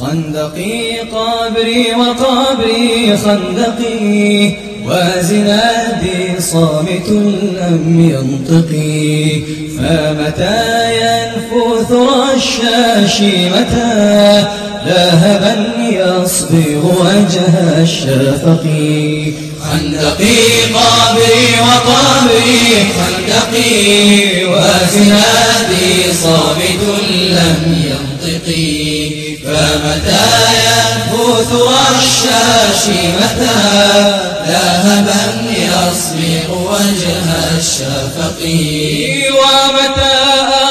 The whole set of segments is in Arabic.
خندقي قبري وقبري خندقي وزنادي صامت لم ينطقي. فمتى ينفث رشاشي متى ذهبا يصبغ وجه الشفق. خندقي قبري وقبري خندقي وزنادي صامت لم ينطقي. فمتى ينفث رشاشي متى؟ ذهبا يصبغ وجه الشفق. ومتى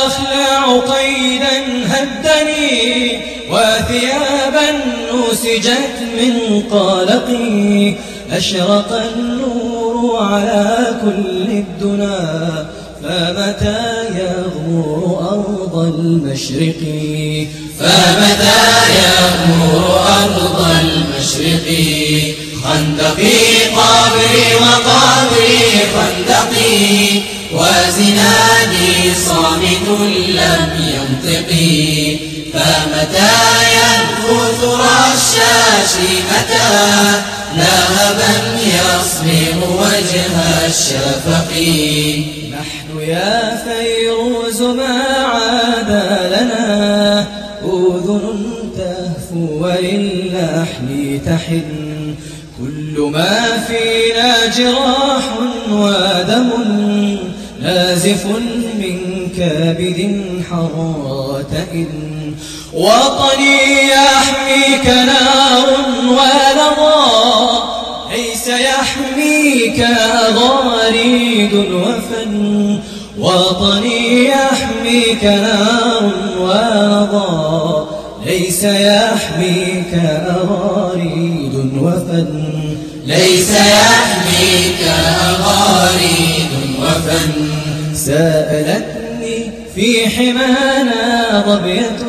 أخلع قيدا هدني؟ وثيابا نسجت من قلقي. أشرق النور على كل الدنا. فمتى المشرق. فمتى يغمر أرض المشرق؟ خندقي قبري وقبري خندقي وزنادي صامت لم ينطقي فمتى ينفث رشاشي متى ذهبا يصبغ وجه الشفق. نحن يا فيروز ما عاد لنا أذن تهفو وللحن تحن. كل ما فينا جراح ودم نازف من كابد حرات وطني يحميك نار ليس غريد وفن وطني يحميك نار ولظى ليس يحميك غريد وفن. ليس يحميك غريد وفن. سألتني في حمانا ظبية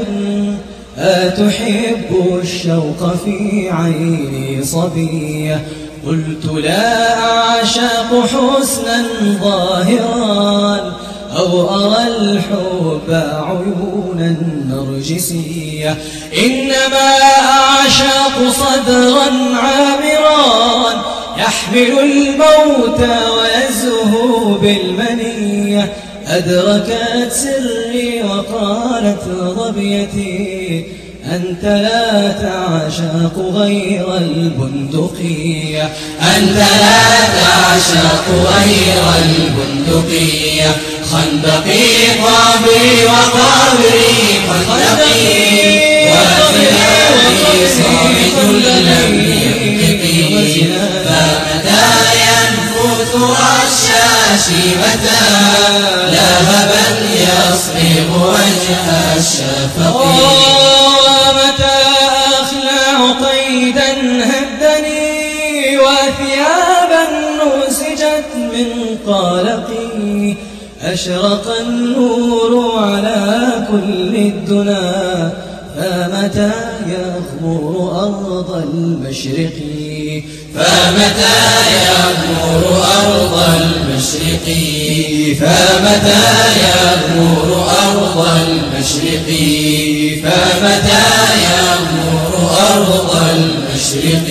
أتحب الشوق في عيني صبية؟ قلت لا أعشق حسنا ظاهرا أو أرى الحب عيونا نرجسية. إنما أعشق صدرا عامرا يحمل الموت ويزهو بالمنية. أدركت سري وقالت ظبيتي أنت لا تعشق غير البندقية أنت لا تعشق غير البندقية خندقي قبري وقبري خندقي. وثيابي متى لهبا يصبغ وجه الشفق. ومتى أخلع قيدا هدني وثيابا نسجت من قلقي. أشرق النور على كل الدنا فمتى يغمر أرض المشرق؟ فمتى يغمر أرض المشرق فمتى يغمر أرض المشرق فمتى يغمر أرض المشرق